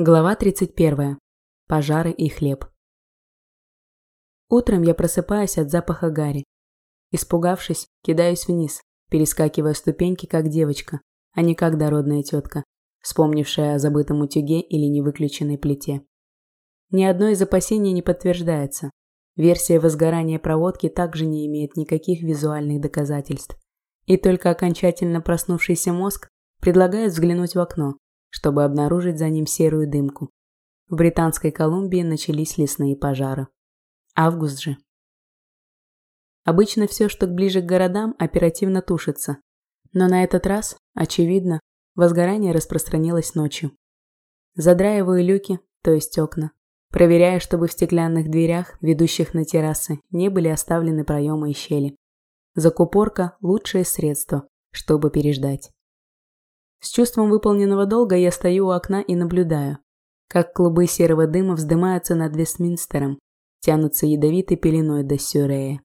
Глава 31. Пожары и хлеб. Утром я просыпаюсь от запаха гари. Испугавшись, кидаюсь вниз, перескакивая ступеньки, как девочка, а не как дородная тетка, вспомнившая о забытом утюге или невыключенной плите. Ни одно из опасений не подтверждается. Версия возгорания проводки также не имеет никаких визуальных доказательств. И только окончательно проснувшийся мозг предлагает взглянуть в окно, чтобы обнаружить за ним серую дымку. В Британской Колумбии начались лесные пожары. Август же. Обычно все, что ближе к городам, оперативно тушится. Но на этот раз, очевидно, возгорание распространилось ночью. Задраиваю люки, то есть окна, проверяя, чтобы в стеклянных дверях, ведущих на террасы, не были оставлены проемы и щели. Закупорка – лучшее средство, чтобы переждать. С чувством выполненного долга я стою у окна и наблюдаю, как клубы серого дыма вздымаются над Вестминстером, тянутся ядовитой пеленой до Сюрея.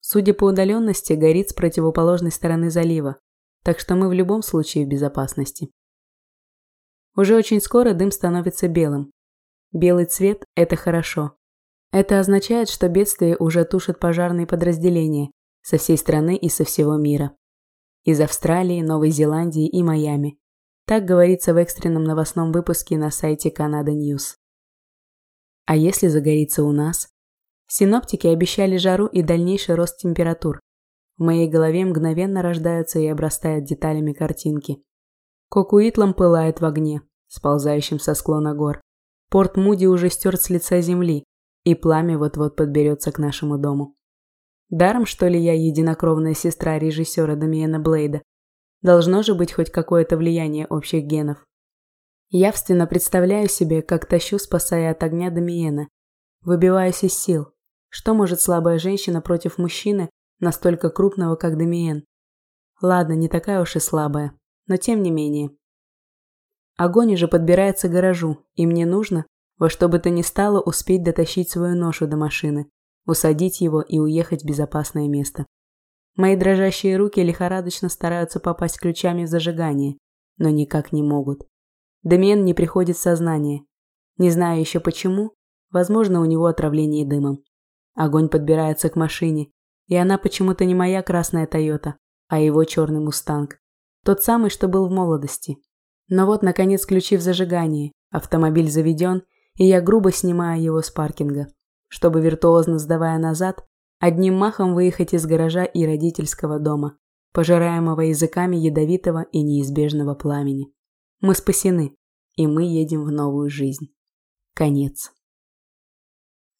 Судя по удаленности, горит с противоположной стороны залива, так что мы в любом случае в безопасности. Уже очень скоро дым становится белым. Белый цвет – это хорошо. Это означает, что бедствие уже тушит пожарные подразделения со всей страны и со всего мира из Австралии, Новой Зеландии и Майами. Так говорится в экстренном новостном выпуске на сайте Canada News. А если загорится у нас? Синоптики обещали жару и дальнейший рост температур. В моей голове мгновенно рождаются и обрастают деталями картинки. Кокуитлом пылает в огне, сползающем со склона гор. Порт Муди уже стер с лица земли, и пламя вот-вот подберется к нашему дому. Даром, что ли, я единокровная сестра режиссера Дамиена Блейда? Должно же быть хоть какое-то влияние общих генов. Явственно представляю себе, как тащу, спасая от огня Дамиена. Выбиваюсь из сил. Что может слабая женщина против мужчины, настолько крупного, как Дамиен? Ладно, не такая уж и слабая, но тем не менее. Огонь уже подбирается к гаражу, и мне нужно, во что бы то ни стало, успеть дотащить свою ношу до машины усадить его и уехать в безопасное место. Мои дрожащие руки лихорадочно стараются попасть ключами в зажигание, но никак не могут. Демиен не приходит в сознание. Не знаю еще почему, возможно, у него отравление дымом. Огонь подбирается к машине, и она почему-то не моя красная Тойота, а его черный Мустанг. Тот самый, что был в молодости. Но вот, наконец, ключи в зажигании, автомобиль заведен, и я грубо снимаю его с паркинга чтобы, виртуозно сдавая назад, одним махом выехать из гаража и родительского дома, пожираемого языками ядовитого и неизбежного пламени. Мы спасены, и мы едем в новую жизнь. Конец.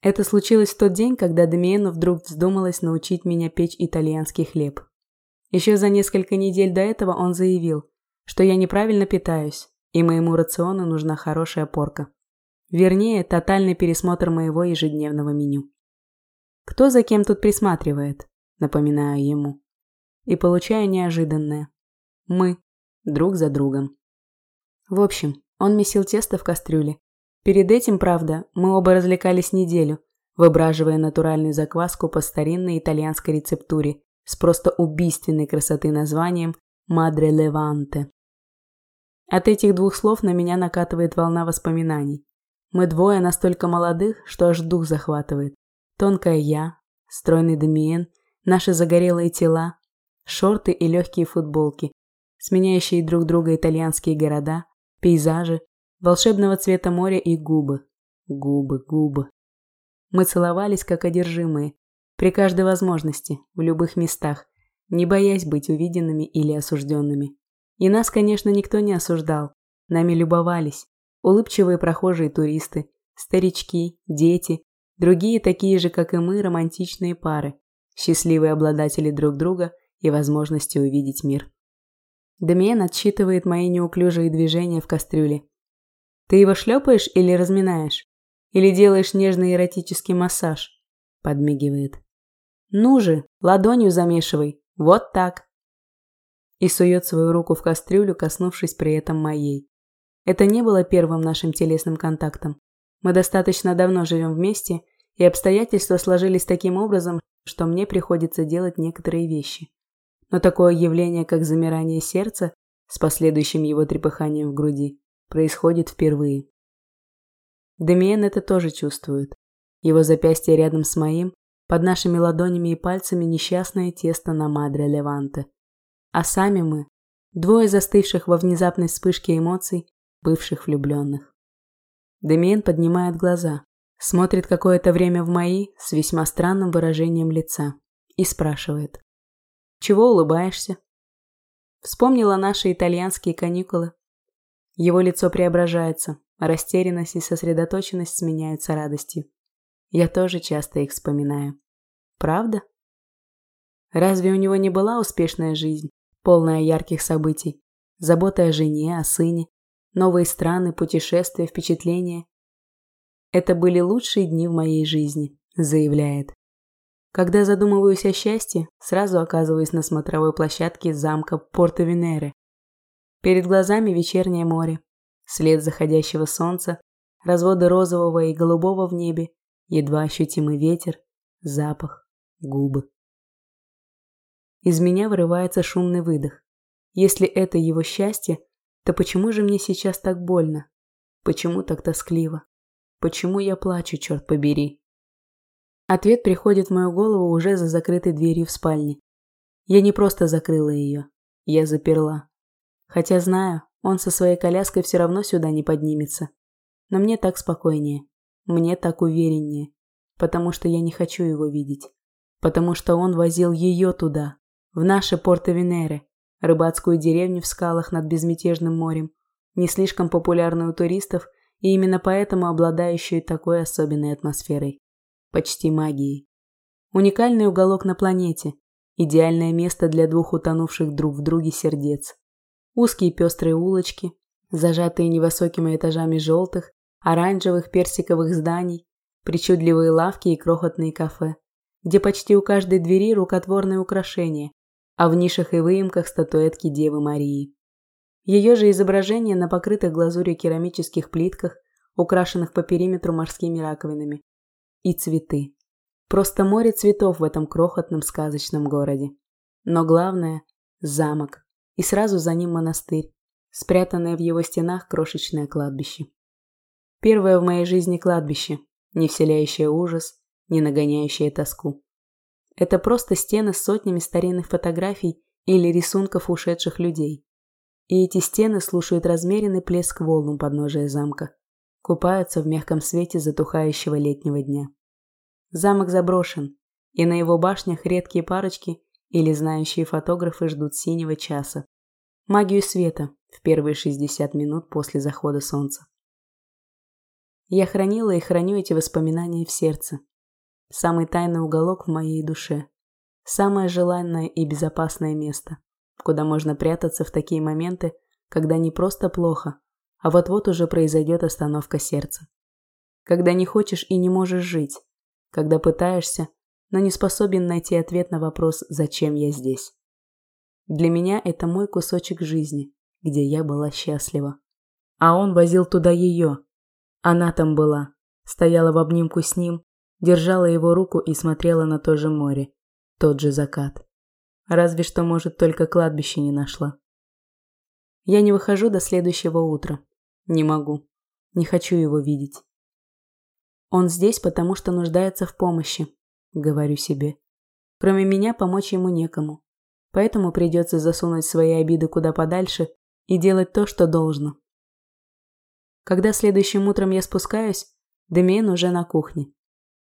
Это случилось в тот день, когда Дамиену вдруг вздумалось научить меня печь итальянский хлеб. Еще за несколько недель до этого он заявил, что я неправильно питаюсь, и моему рациону нужна хорошая порка. Вернее, тотальный пересмотр моего ежедневного меню. Кто за кем тут присматривает? Напоминаю ему. И получаю неожиданное. Мы. Друг за другом. В общем, он месил тесто в кастрюле. Перед этим, правда, мы оба развлекались неделю, выбраживая натуральную закваску по старинной итальянской рецептуре с просто убийственной красоты названием «Мадре Леванте». От этих двух слов на меня накатывает волна воспоминаний. Мы двое настолько молодых, что аж дух захватывает. Тонкая я, стройный Дамиен, наши загорелые тела, шорты и легкие футболки, сменяющие друг друга итальянские города, пейзажи, волшебного цвета моря и губы. Губы, губы. Мы целовались как одержимые, при каждой возможности, в любых местах, не боясь быть увиденными или осужденными. И нас, конечно, никто не осуждал, нами любовались, улыбчивые прохожие туристы, старички, дети, другие такие же, как и мы, романтичные пары, счастливые обладатели друг друга и возможности увидеть мир. Демиен отсчитывает мои неуклюжие движения в кастрюле. «Ты его шлепаешь или разминаешь? Или делаешь нежный эротический массаж?» Подмигивает. «Ну же, ладонью замешивай. Вот так!» И сует свою руку в кастрюлю, коснувшись при этом моей. Это не было первым нашим телесным контактом. Мы достаточно давно живем вместе, и обстоятельства сложились таким образом, что мне приходится делать некоторые вещи. Но такое явление, как замирание сердца, с последующим его трепыханием в груди, происходит впервые. Демиен это тоже чувствует. Его запястье рядом с моим, под нашими ладонями и пальцами несчастное тесто на Мадре Леванте. А сами мы – двое застывших во внезапной вспышке эмоций, бывших влюбленных. Демиен поднимает глаза, смотрит какое-то время в мои с весьма странным выражением лица и спрашивает. «Чего улыбаешься?» Вспомнила наши итальянские каникулы. Его лицо преображается, растерянность и сосредоточенность сменяются радостью. Я тоже часто их вспоминаю. Правда? Разве у него не была успешная жизнь, полная ярких событий? Забота о жене, о сыне, новые страны, путешествия, впечатления. Это были лучшие дни в моей жизни, заявляет. Когда задумываюсь о счастье, сразу оказываюсь на смотровой площадке замка Порто-Венере. Перед глазами вечернее море, след заходящего солнца, разводы розового и голубого в небе, едва ощутимый ветер, запах, губы. Из меня вырывается шумный выдох. Если это его счастье, то почему же мне сейчас так больно? Почему так тоскливо? Почему я плачу, черт побери? Ответ приходит в мою голову уже за закрытой дверью в спальне. Я не просто закрыла ее, я заперла. Хотя знаю, он со своей коляской все равно сюда не поднимется. Но мне так спокойнее, мне так увереннее, потому что я не хочу его видеть. Потому что он возил ее туда, в наше Порто-Венере, рыбацкую деревню в скалах над безмятежным морем, не слишком популярную у туристов и именно поэтому обладающую такой особенной атмосферой почти магией. Уникальный уголок на планете, идеальное место для двух утонувших друг в друге сердец. Узкие пестрые улочки, зажатые невысокими этажами желтых, оранжевых, персиковых зданий, причудливые лавки и крохотные кафе, где почти у каждой двери рукотворные украшения, а в нишах и выемках статуэтки Девы Марии. Ее же изображение на покрытых глазурью керамических плитках, украшенных по периметру морскими раковинами, и цветы. Просто море цветов в этом крохотном сказочном городе. Но главное – замок. И сразу за ним монастырь, спрятанное в его стенах крошечное кладбище. Первое в моей жизни кладбище, не вселяющее ужас, не нагоняющее тоску. Это просто стены с сотнями старинных фотографий или рисунков ушедших людей. И эти стены слушают размеренный плеск волн у подножия замка купаются в мягком свете затухающего летнего дня. Замок заброшен, и на его башнях редкие парочки или знающие фотографы ждут синего часа. Магию света в первые 60 минут после захода солнца. Я хранила и храню эти воспоминания в сердце. Самый тайный уголок в моей душе. Самое желанное и безопасное место, куда можно прятаться в такие моменты, когда не просто плохо, а вот-вот уже произойдет остановка сердца. Когда не хочешь и не можешь жить, когда пытаешься, но не способен найти ответ на вопрос «Зачем я здесь?». Для меня это мой кусочек жизни, где я была счастлива. А он возил туда ее. Она там была, стояла в обнимку с ним, держала его руку и смотрела на то же море, тот же закат. Разве что, может, только кладбище не нашла. Я не выхожу до следующего утра. Не могу. Не хочу его видеть. Он здесь, потому что нуждается в помощи, говорю себе. Кроме меня помочь ему некому. Поэтому придется засунуть свои обиды куда подальше и делать то, что должно. Когда следующим утром я спускаюсь, Демиен уже на кухне.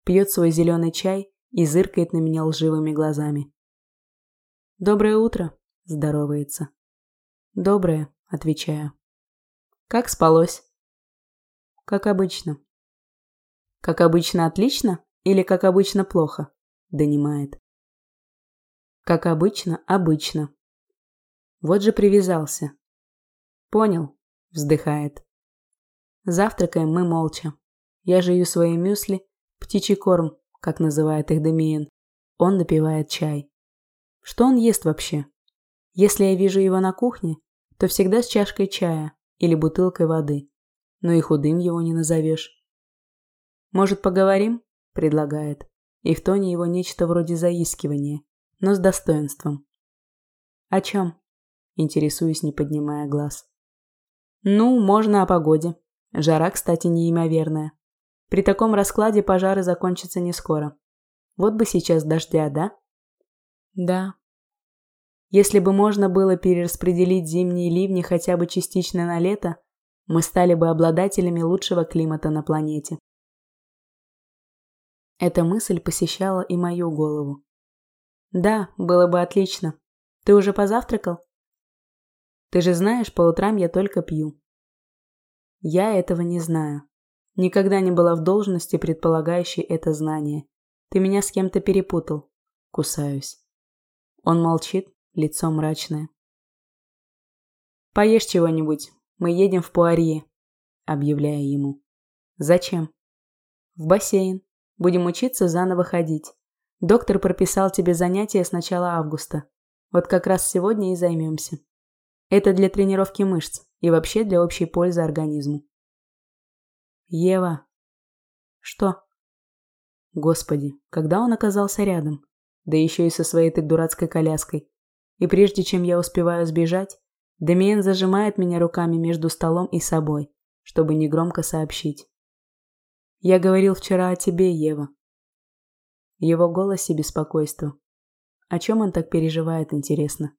Пьет свой зеленый чай и зыркает на меня лживыми глазами. «Доброе утро», – здоровается. «Доброе», – отвечаю. Как спалось? Как обычно. Как обычно отлично или как обычно плохо? Донимает. Как обычно, обычно. Вот же привязался. Понял, вздыхает. Завтракаем мы молча. Я жую свои мюсли, птичий корм, как называет их Демиен. Он допивает чай. Что он ест вообще? Если я вижу его на кухне, то всегда с чашкой чая, или бутылкой воды. Но и худым его не назовешь. «Может, поговорим?» – предлагает. И в тоне его нечто вроде заискивания, но с достоинством. «О чем?» – интересуюсь, не поднимая глаз. Ну, можно о погоде. Жара, кстати, неимоверная. При таком раскладе пожары закончатся не скоро. Вот бы сейчас дождя, да? Да. Если бы можно было перераспределить зимние ливни хотя бы частично на лето, мы стали бы обладателями лучшего климата на планете. Эта мысль посещала и мою голову. Да, было бы отлично. Ты уже позавтракал? Ты же знаешь, по утрам я только пью. Я этого не знаю. Никогда не была в должности, предполагающей это знание. Ты меня с кем-то перепутал. Кусаюсь. Он молчит, лицо мрачное. Поешь чего-нибудь. Мы едем в Пуарье, объявляю ему. Зачем? В бассейн. Будем учиться заново ходить. Доктор прописал тебе занятия с начала августа. Вот как раз сегодня и займемся. Это для тренировки мышц и вообще для общей пользы организму. Ева. Что? Господи, когда он оказался рядом? Да еще и со своей этой дурацкой коляской. И прежде чем я успеваю сбежать, Демиен зажимает меня руками между столом и собой, чтобы негромко сообщить. Я говорил вчера о тебе, Ева. В его голосе беспокойство. О чем он так переживает, интересно?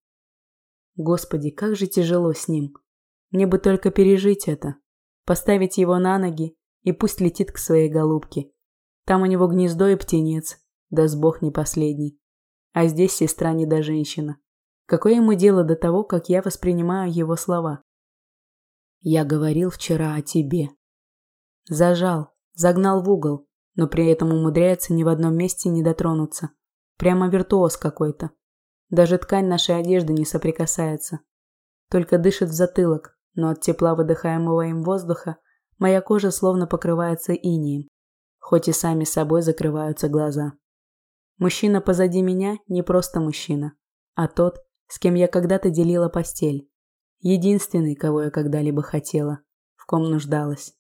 Господи, как же тяжело с ним. Мне бы только пережить это. Поставить его на ноги и пусть летит к своей голубке. Там у него гнездо и птенец, да с бог не последний. А здесь сестра не до женщина. Какое ему дело до того, как я воспринимаю его слова? Я говорил вчера о тебе. Зажал, загнал в угол, но при этом умудряется ни в одном месте не дотронуться. Прямо виртуоз какой-то. Даже ткань нашей одежды не соприкасается. Только дышит в затылок, но от тепла выдыхаемого им воздуха моя кожа словно покрывается инием, хоть и сами собой закрываются глаза. Мужчина позади меня не просто мужчина, а тот, с кем я когда-то делила постель. Единственный, кого я когда-либо хотела, в ком нуждалась.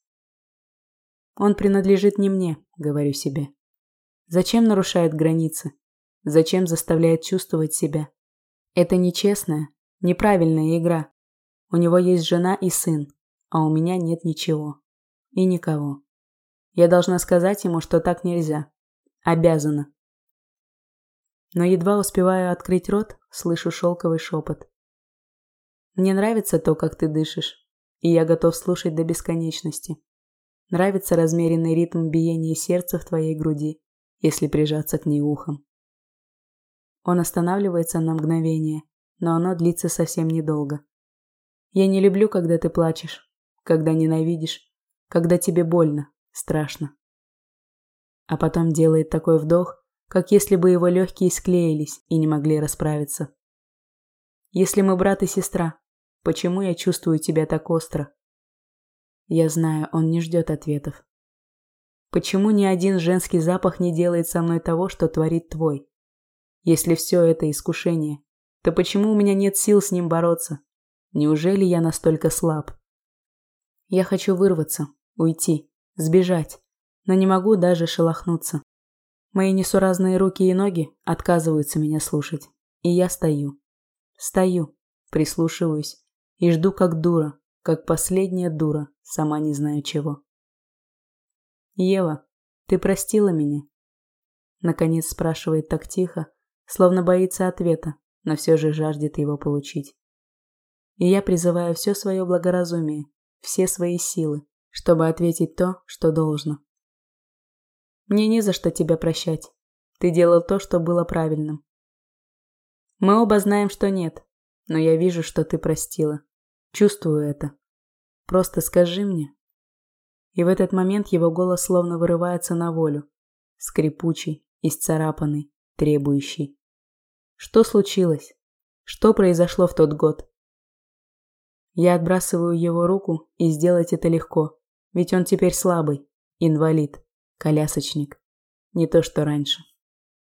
Он принадлежит не мне, говорю себе. Зачем нарушает границы? Зачем заставляет чувствовать себя? Это нечестная, неправильная игра. У него есть жена и сын, а у меня нет ничего. И никого. Я должна сказать ему, что так нельзя. Обязана. Но едва успеваю открыть рот, слышу шелковый шепот. Мне нравится то, как ты дышишь, и я готов слушать до бесконечности. Нравится размеренный ритм биения сердца в твоей груди, если прижаться к ней ухом. Он останавливается на мгновение, но оно длится совсем недолго. Я не люблю, когда ты плачешь, когда ненавидишь, когда тебе больно, страшно. А потом делает такой вдох, как если бы его легкие склеились и не могли расправиться. Если мы брат и сестра, почему я чувствую тебя так остро? Я знаю, он не ждет ответов. Почему ни один женский запах не делает со мной того, что творит твой? Если все это искушение, то почему у меня нет сил с ним бороться? Неужели я настолько слаб? Я хочу вырваться, уйти, сбежать, но не могу даже шелохнуться. Мои несуразные руки и ноги отказываются меня слушать, и я стою. Стою, прислушиваюсь и жду как дура, как последняя дура, сама не знаю чего. «Ева, ты простила меня?» Наконец спрашивает так тихо, словно боится ответа, но все же жаждет его получить. И я призываю все свое благоразумие, все свои силы, чтобы ответить то, что должно. Мне не за что тебя прощать. Ты делал то, что было правильным. Мы оба знаем, что нет, но я вижу, что ты простила. Чувствую это. Просто скажи мне. И в этот момент его голос словно вырывается на волю. Скрипучий, исцарапанный, требующий. Что случилось? Что произошло в тот год? Я отбрасываю его руку, и сделать это легко. Ведь он теперь слабый, инвалид, колясочник. Не то, что раньше.